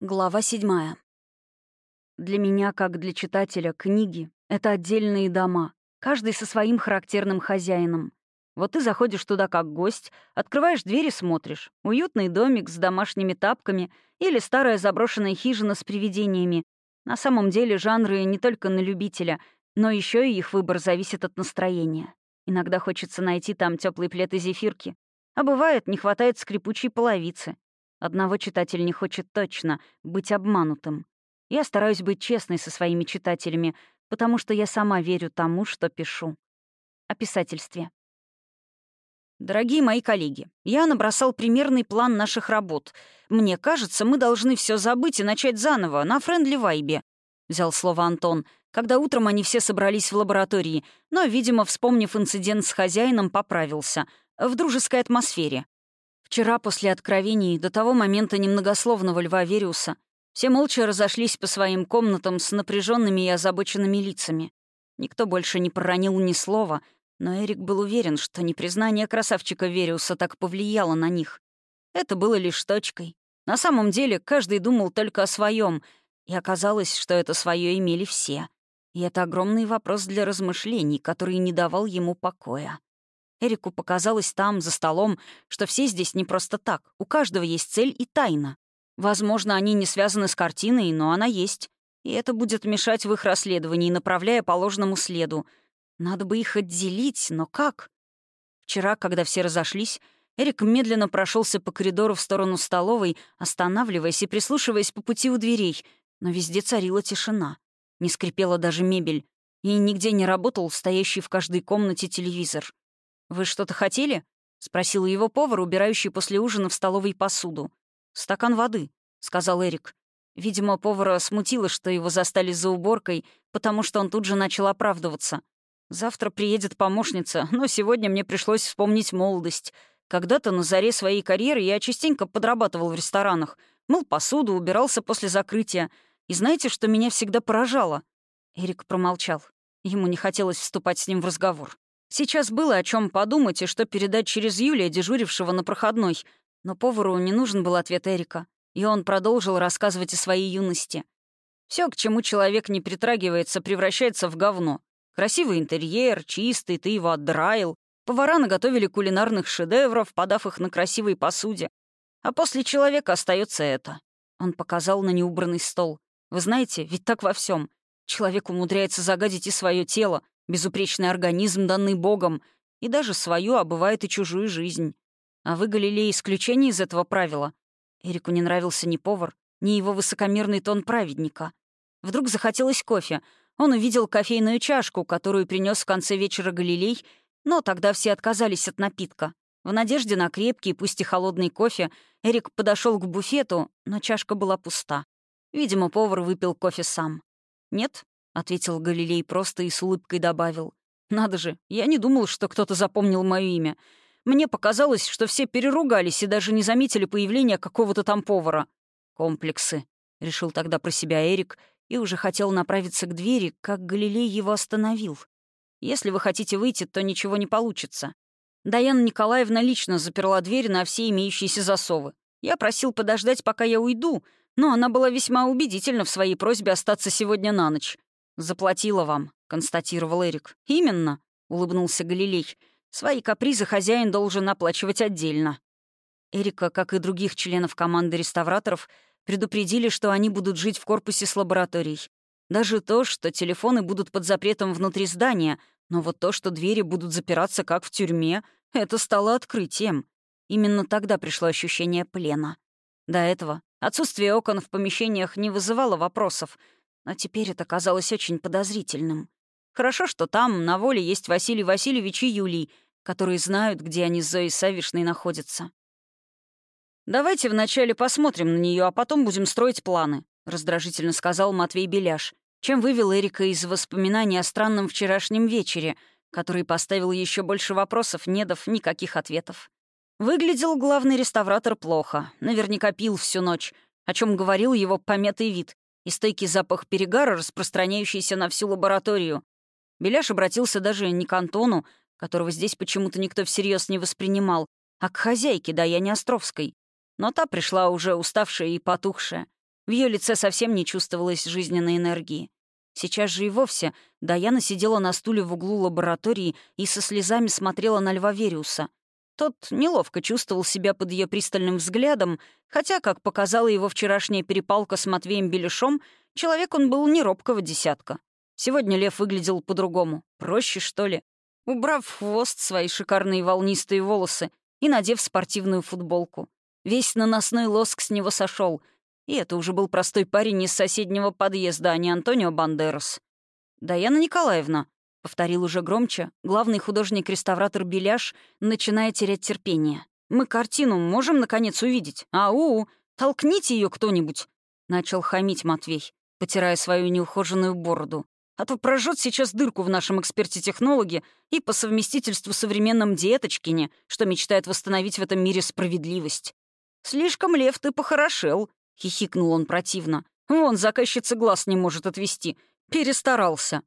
Глава седьмая. Для меня, как для читателя, книги — это отдельные дома, каждый со своим характерным хозяином. Вот ты заходишь туда как гость, открываешь дверь и смотришь. Уютный домик с домашними тапками или старая заброшенная хижина с привидениями. На самом деле жанры не только на любителя, но еще и их выбор зависит от настроения. Иногда хочется найти там теплый плед и зефирки, а бывает, не хватает скрипучей половицы. Одного читатель не хочет точно — быть обманутым. Я стараюсь быть честной со своими читателями, потому что я сама верю тому, что пишу. О писательстве. Дорогие мои коллеги, я набросал примерный план наших работ. Мне кажется, мы должны все забыть и начать заново, на френдли-вайбе. Взял слово Антон, когда утром они все собрались в лаборатории, но, видимо, вспомнив инцидент с хозяином, поправился. В дружеской атмосфере. Вчера, после откровений, до того момента немногословного Льва Вериуса, все молча разошлись по своим комнатам с напряженными и озабоченными лицами. Никто больше не проронил ни слова, но Эрик был уверен, что непризнание красавчика Вериуса так повлияло на них. Это было лишь точкой. На самом деле, каждый думал только о своем, и оказалось, что это свое имели все. И это огромный вопрос для размышлений, который не давал ему покоя. Эрику показалось там, за столом, что все здесь не просто так. У каждого есть цель и тайна. Возможно, они не связаны с картиной, но она есть. И это будет мешать в их расследовании, направляя по ложному следу. Надо бы их отделить, но как? Вчера, когда все разошлись, Эрик медленно прошелся по коридору в сторону столовой, останавливаясь и прислушиваясь по пути у дверей, но везде царила тишина. Не скрипела даже мебель, и нигде не работал стоящий в каждой комнате телевизор. «Вы что-то хотели?» — спросил его повар, убирающий после ужина в столовой посуду. «Стакан воды», — сказал Эрик. Видимо, повара смутило, что его застали за уборкой, потому что он тут же начал оправдываться. «Завтра приедет помощница, но сегодня мне пришлось вспомнить молодость. Когда-то на заре своей карьеры я частенько подрабатывал в ресторанах, мыл посуду, убирался после закрытия. И знаете, что меня всегда поражало?» Эрик промолчал. Ему не хотелось вступать с ним в разговор. Сейчас было о чем подумать и что передать через Юлия, дежурившего на проходной. Но повару не нужен был ответ Эрика, и он продолжил рассказывать о своей юности. Все, к чему человек не притрагивается, превращается в говно. Красивый интерьер, чистый, ты его отдраил. Повара наготовили кулинарных шедевров, подав их на красивой посуде. А после человека остается это. Он показал на неубранный стол. Вы знаете, ведь так во всем. Человек умудряется загадить и свое тело, безупречный организм, данный Богом, и даже свою, а бывает и чужую жизнь. А вы, Галилей, исключение из этого правила. Эрику не нравился ни повар, ни его высокомерный тон праведника. Вдруг захотелось кофе. Он увидел кофейную чашку, которую принес в конце вечера Галилей, но тогда все отказались от напитка. В надежде на крепкий, пусть и холодный кофе, Эрик подошел к буфету, но чашка была пуста. Видимо, повар выпил кофе сам. «Нет?» Ответил Галилей просто и с улыбкой добавил. «Надо же, я не думал, что кто-то запомнил мое имя. Мне показалось, что все переругались и даже не заметили появления какого-то там повара. Комплексы», — решил тогда про себя Эрик и уже хотел направиться к двери, как Галилей его остановил. «Если вы хотите выйти, то ничего не получится. Даяна Николаевна лично заперла дверь на все имеющиеся засовы. Я просил подождать, пока я уйду, но она была весьма убедительна в своей просьбе остаться сегодня на ночь. «Заплатила вам», — констатировал Эрик. «Именно», — улыбнулся Галилей. «Свои капризы хозяин должен оплачивать отдельно». Эрика, как и других членов команды реставраторов, предупредили, что они будут жить в корпусе с лабораторией. Даже то, что телефоны будут под запретом внутри здания, но вот то, что двери будут запираться как в тюрьме, это стало открытием. Именно тогда пришло ощущение плена. До этого отсутствие окон в помещениях не вызывало вопросов — но теперь это казалось очень подозрительным. Хорошо, что там, на воле, есть Василий Васильевич и Юлий, которые знают, где они с Зоей Савишной находятся. «Давайте вначале посмотрим на нее, а потом будем строить планы», — раздражительно сказал Матвей Беляш, чем вывел Эрика из воспоминаний о странном вчерашнем вечере, который поставил еще больше вопросов, не дав никаких ответов. Выглядел главный реставратор плохо, наверняка пил всю ночь, о чем говорил его пометый вид, и стойкий запах перегара, распространяющийся на всю лабораторию. Беляш обратился даже не к Антону, которого здесь почему-то никто всерьез не воспринимал, а к хозяйке Даяне Островской. Но та пришла уже уставшая и потухшая. В ее лице совсем не чувствовалось жизненной энергии. Сейчас же и вовсе Даяна сидела на стуле в углу лаборатории и со слезами смотрела на Льва Вериуса. Тот неловко чувствовал себя под ее пристальным взглядом, хотя, как показала его вчерашняя перепалка с Матвеем Беляшом, человек он был не робкого десятка. Сегодня Лев выглядел по-другому. Проще, что ли? Убрав в хвост свои шикарные волнистые волосы и надев спортивную футболку. Весь наносной лоск с него сошел, и это уже был простой парень из соседнего подъезда, а не Антонио Бандерас. «Даяна Николаевна», — повторил уже громче, главный художник-реставратор Беляш, начиная терять терпение. «Мы картину можем, наконец, увидеть? Ау! Толкните ее кто-нибудь!» — начал хамить Матвей, потирая свою неухоженную бороду. «А то прожжет сейчас дырку в нашем эксперте-технологе и по совместительству современном диеточкине, что мечтает восстановить в этом мире справедливость. Слишком лев ты похорошел», — хихикнул он противно. «Вон, заказчица глаз не может отвести. Перестарался».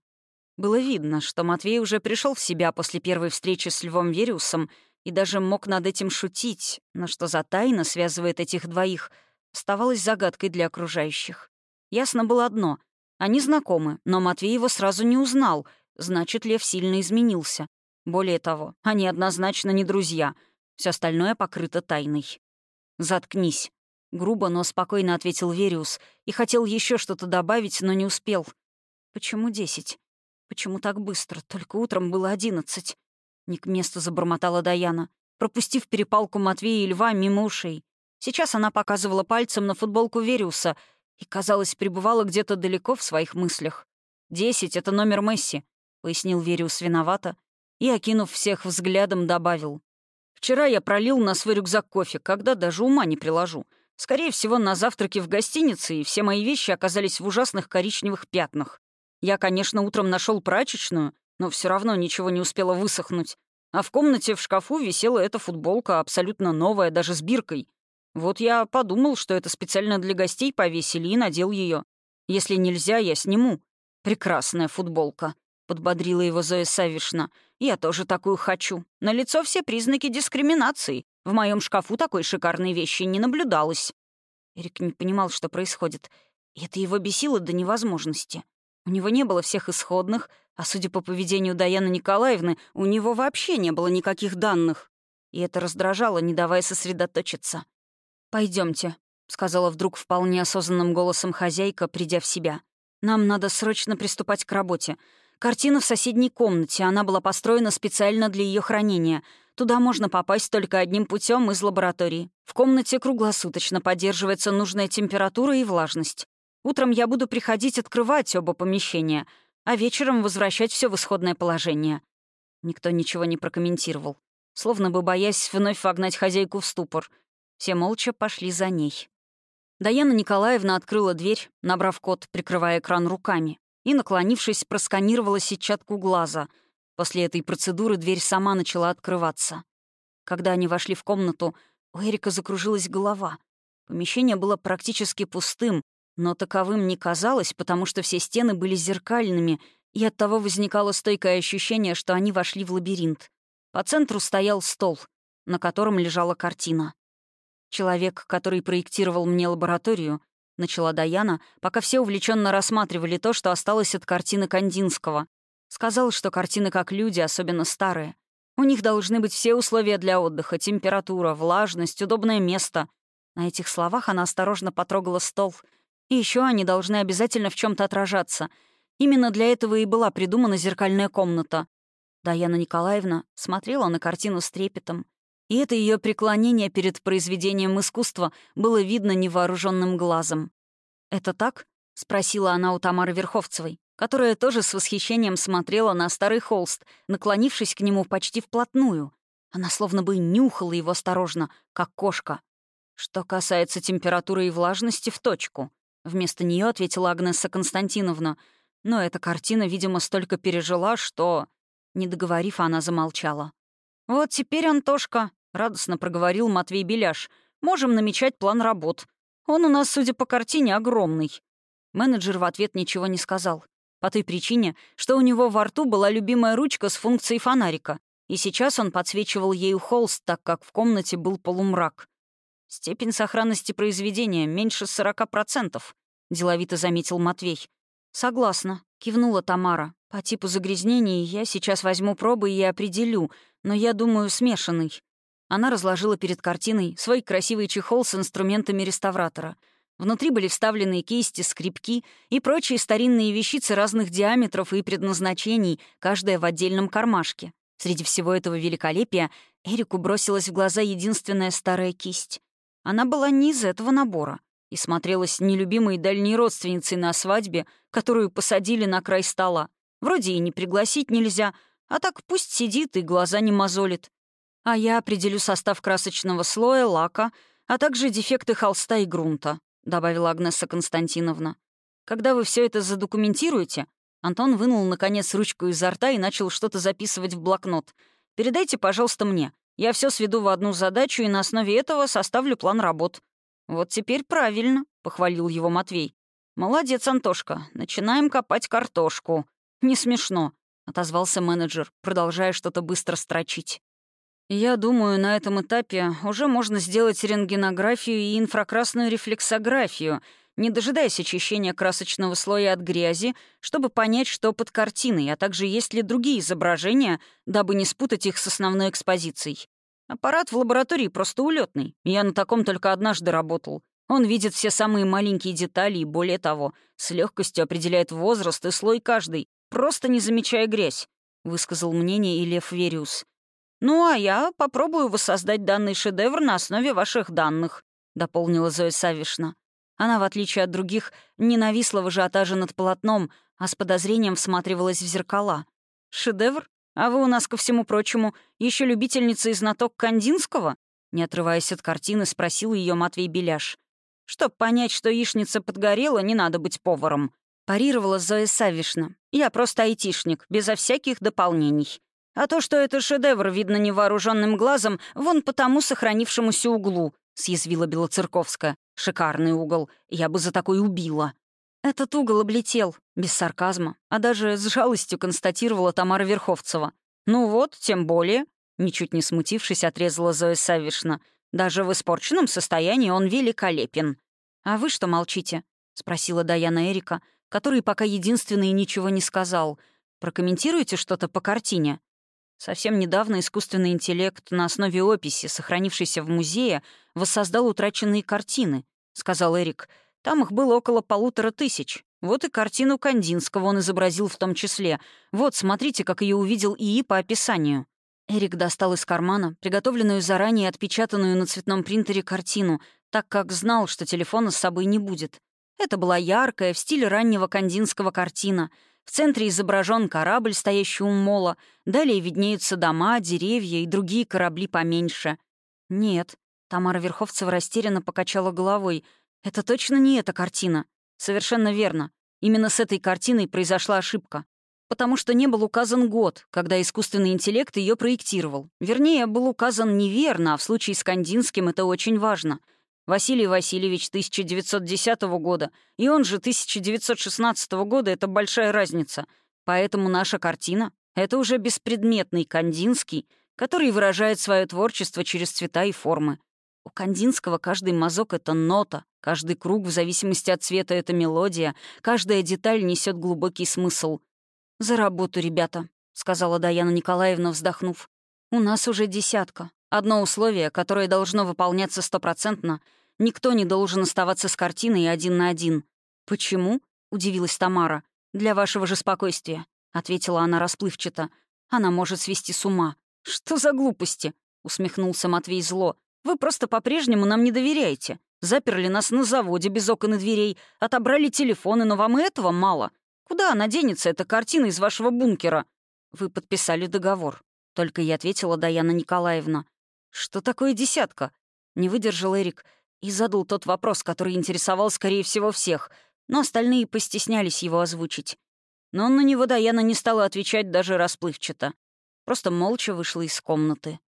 Было видно, что Матвей уже пришел в себя после первой встречи с Львом Вериусом и даже мог над этим шутить, но что за тайна связывает этих двоих, оставалось загадкой для окружающих. Ясно было одно — они знакомы, но Матвей его сразу не узнал, значит, Лев сильно изменился. Более того, они однозначно не друзья, все остальное покрыто тайной. «Заткнись», Грубо, но спокойно ответил Вериус и хотел еще что-то добавить, но не успел. «Почему десять? Почему так быстро? Только утром было одиннадцать». Не к месту забормотала Даяна, пропустив перепалку Матвея и Льва мимо ушей. Сейчас она показывала пальцем на футболку Вериуса и, казалось, пребывала где-то далеко в своих мыслях. «Десять — это номер Месси», — пояснил Вериус виновато и, окинув всех взглядом, добавил. «Вчера я пролил на свой рюкзак кофе, когда даже ума не приложу. Скорее всего, на завтраке в гостинице, и все мои вещи оказались в ужасных коричневых пятнах. Я, конечно, утром нашел прачечную, но все равно ничего не успело высохнуть. А в комнате в шкафу висела эта футболка, абсолютно новая, даже с биркой. Вот я подумал, что это специально для гостей повесили, и надел ее. Если нельзя, я сниму. Прекрасная футболка. Подбодрила его Зоя Савишна. Я тоже такую хочу. На лицо все признаки дискриминации. В моем шкафу такой шикарной вещи не наблюдалось». Эрик не понимал, что происходит. И это его бесило до невозможности. У него не было всех исходных, а судя по поведению Даяны Николаевны, у него вообще не было никаких данных. И это раздражало, не давая сосредоточиться. Пойдемте, сказала вдруг вполне осознанным голосом хозяйка, придя в себя. «Нам надо срочно приступать к работе. Картина в соседней комнате, она была построена специально для ее хранения. Туда можно попасть только одним путем из лаборатории. В комнате круглосуточно поддерживается нужная температура и влажность. Утром я буду приходить открывать оба помещения, а вечером возвращать все в исходное положение. Никто ничего не прокомментировал, словно бы боясь вновь вогнать хозяйку в ступор. Все молча пошли за ней. Даяна Николаевна открыла дверь, набрав код, прикрывая экран руками и, наклонившись, просканировала сетчатку глаза. После этой процедуры дверь сама начала открываться. Когда они вошли в комнату, у Эрика закружилась голова. Помещение было практически пустым, но таковым не казалось, потому что все стены были зеркальными, и оттого возникало стойкое ощущение, что они вошли в лабиринт. По центру стоял стол, на котором лежала картина. Человек, который проектировал мне лабораторию, начала Даяна, пока все увлеченно рассматривали то, что осталось от картины Кандинского. Сказал, что картины как люди, особенно старые. У них должны быть все условия для отдыха, температура, влажность, удобное место. На этих словах она осторожно потрогала стол. И еще они должны обязательно в чем то отражаться. Именно для этого и была придумана зеркальная комната. Даяна Николаевна смотрела на картину с трепетом. И это ее преклонение перед произведением искусства было видно невооруженным глазом. «Это так?» — спросила она у Тамары Верховцевой, которая тоже с восхищением смотрела на старый холст, наклонившись к нему почти вплотную. Она словно бы нюхала его осторожно, как кошка. «Что касается температуры и влажности, в точку», — вместо нее ответила Агнеса Константиновна. Но эта картина, видимо, столько пережила, что... Не договорив, она замолчала. «Вот теперь, Антошка», — радостно проговорил Матвей Беляш, «можем намечать план работ. Он у нас, судя по картине, огромный». Менеджер в ответ ничего не сказал. По той причине, что у него во рту была любимая ручка с функцией фонарика, и сейчас он подсвечивал ею холст, так как в комнате был полумрак. Степень сохранности произведения меньше 40%, деловито заметил Матвей. «Согласна», — кивнула Тамара. «По типу загрязнений я сейчас возьму пробы и определю, но я думаю, смешанный». Она разложила перед картиной свой красивый чехол с инструментами реставратора. Внутри были вставлены кисти, скрипки и прочие старинные вещицы разных диаметров и предназначений, каждая в отдельном кармашке. Среди всего этого великолепия Эрику бросилась в глаза единственная старая кисть. Она была не из этого набора и смотрелась нелюбимой дальней родственницей на свадьбе, которую посадили на край стола. Вроде и не пригласить нельзя, а так пусть сидит и глаза не мозолит. А я определю состав красочного слоя, лака, а также дефекты холста и грунта», — добавила Агнеса Константиновна. «Когда вы все это задокументируете...» Антон вынул, наконец, ручку изо рта и начал что-то записывать в блокнот. «Передайте, пожалуйста, мне. Я все сведу в одну задачу и на основе этого составлю план работ». «Вот теперь правильно», — похвалил его Матвей. «Молодец, Антошка. Начинаем копать картошку». «Не смешно», — отозвался менеджер, продолжая что-то быстро строчить. «Я думаю, на этом этапе уже можно сделать рентгенографию и инфракрасную рефлексографию, не дожидаясь очищения красочного слоя от грязи, чтобы понять, что под картиной, а также есть ли другие изображения, дабы не спутать их с основной экспозицией. Аппарат в лаборатории просто улетный. Я на таком только однажды работал. Он видит все самые маленькие детали и, более того, с легкостью определяет возраст и слой каждый, просто не замечая грязь», — высказал мнение и Лев Вериус. «Ну, а я попробую воссоздать данный шедевр на основе ваших данных», — дополнила Зоя Савишна. Она, в отличие от других, не нависла в ажиотаже над полотном, а с подозрением всматривалась в зеркала. «Шедевр? А вы у нас, ко всему прочему, еще любительница и знаток Кандинского?» Не отрываясь от картины, спросил ее Матвей Беляш. «Чтоб понять, что яичница подгорела, не надо быть поваром», — парировала Зоя Савишна. «Я просто айтишник, безо всяких дополнений. А то, что это шедевр, видно невооруженным глазом, вон по тому сохранившемуся углу», — съязвила Белоцерковская. «Шикарный угол. Я бы за такой убила». Этот угол облетел, без сарказма, а даже с жалостью констатировала Тамара Верховцева. «Ну вот, тем более», — ничуть не смутившись, отрезала Зоя Савишна. «Даже в испорченном состоянии он великолепен». «А вы что молчите?» — спросила Даяна Эрика, который пока единственный ничего не сказал. «Прокомментируете что-то по картине?» Совсем недавно искусственный интеллект на основе описи, сохранившейся в музее, воссоздал утраченные картины, — сказал Эрик. Там их было около полутора тысяч. Вот и картину Кандинского он изобразил в том числе. Вот, смотрите, как ее увидел ИИ по описанию. Эрик достал из кармана приготовленную заранее отпечатанную на цветном принтере картину, так как знал, что телефона с собой не будет. Это была яркая, в стиле раннего кандинского картина. В центре изображен корабль, стоящий у мола. Далее виднеются дома, деревья и другие корабли поменьше. Нет, Тамара Верховцева растерянно покачала головой — это точно не эта картина. Совершенно верно. Именно с этой картиной произошла ошибка. Потому что не был указан год, когда искусственный интеллект ее проектировал. Вернее, был указан неверно, а в случае с Кандинским это очень важно. Василий Васильевич 1910 года, и он же 1916 года — это большая разница. Поэтому наша картина — это уже беспредметный Кандинский, который выражает свое творчество через цвета и формы. У Кандинского каждый мазок — это нота, каждый круг, в зависимости от цвета, — это мелодия, каждая деталь несет глубокий смысл. «За работу, ребята», — сказала Даяна Николаевна, вздохнув. «У нас уже десятка. Одно условие, которое должно выполняться стопроцентно — никто не должен оставаться с картиной один на один». «Почему?» — удивилась Тамара. «Для вашего же спокойствия», — ответила она расплывчато. «Она может свести с ума». «Что за глупости?» — усмехнулся Матвей зло. Вы просто по-прежнему нам не доверяете. Заперли нас на заводе без окон и дверей, отобрали телефоны, но вам и этого мало. Куда она денется, эта картина из вашего бункера? Вы подписали договор. Только я ответила Даяна Николаевна. Что такое десятка? Не выдержал Эрик и задал тот вопрос, который интересовал, скорее всего, всех, но остальные постеснялись его озвучить. Но на него Даяна не стала отвечать даже расплывчато. Просто молча вышла из комнаты.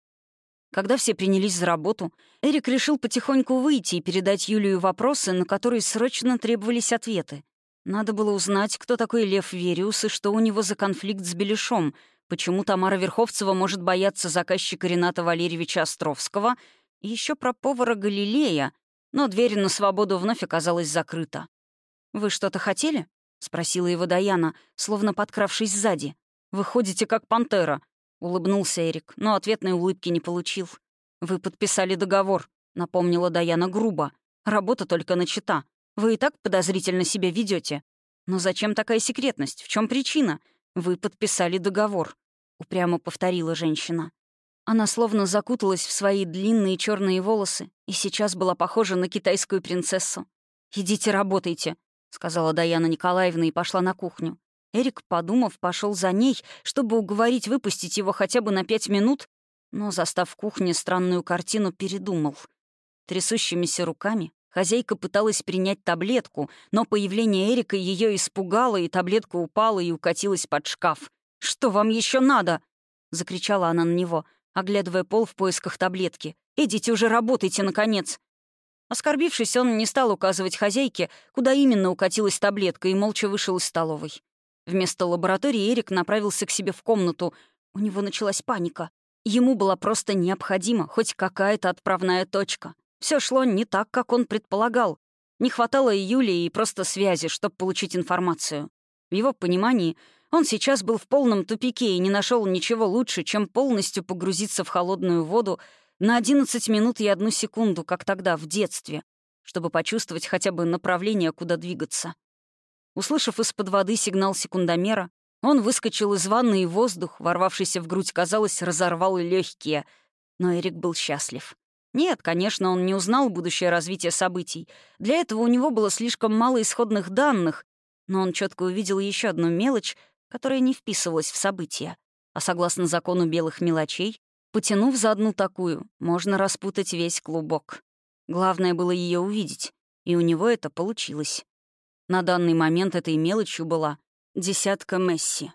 Когда все принялись за работу, Эрик решил потихоньку выйти и передать Юлию вопросы, на которые срочно требовались ответы. Надо было узнать, кто такой Лев Вериус и что у него за конфликт с Беляшом, почему Тамара Верховцева может бояться заказчика Рената Валерьевича Островского, и еще про повара Галилея, но дверь на свободу вновь оказалась закрыта. «Вы что-то хотели?» — спросила его Даяна, словно подкравшись сзади. «Вы ходите как пантера», — улыбнулся Эрик, но ответной улыбки не получил. «Вы подписали договор», — напомнила Даяна грубо. «Работа только начата. Вы и так подозрительно себя ведете. Но зачем такая секретность? В чем причина? Вы подписали договор», — упрямо повторила женщина. Она словно закуталась в свои длинные черные волосы и сейчас была похожа на китайскую принцессу. «Идите работайте», — сказала Даяна Николаевна и пошла на кухню. Эрик, подумав, пошел за ней, чтобы уговорить выпустить его хотя бы на пять минут, но, застав в кухне странную картину, передумал. Трясущимися руками хозяйка пыталась принять таблетку, но появление Эрика ее испугало, и таблетка упала и укатилась под шкаф. «Что вам еще надо?» — закричала она на него оглядывая пол в поисках таблетки. «Идите уже, работайте, наконец!» Оскорбившись, он не стал указывать хозяйке, куда именно укатилась таблетка, и молча вышел из столовой. Вместо лаборатории Эрик направился к себе в комнату. У него началась паника. Ему была просто необходима хоть какая-то отправная точка. Все шло не так, как он предполагал. Не хватало Юлии и просто связи, чтобы получить информацию. В его понимании он сейчас был в полном тупике и не нашел ничего лучше, чем полностью погрузиться в холодную воду на 11 минут и одну секунду, как тогда, в детстве, чтобы почувствовать хотя бы направление, куда двигаться. Услышав из-под воды сигнал секундомера, он выскочил из ванны, и воздух, ворвавшийся в грудь, казалось, разорвал легкие. Но Эрик был счастлив. Нет, конечно, он не узнал будущее развитие событий. Для этого у него было слишком мало исходных данных, но он четко увидел еще одну мелочь, которая не вписывалась в события. А согласно закону белых мелочей, потянув за одну такую, можно распутать весь клубок. Главное было ее увидеть, и у него это получилось. На данный момент этой мелочью была десятка Месси.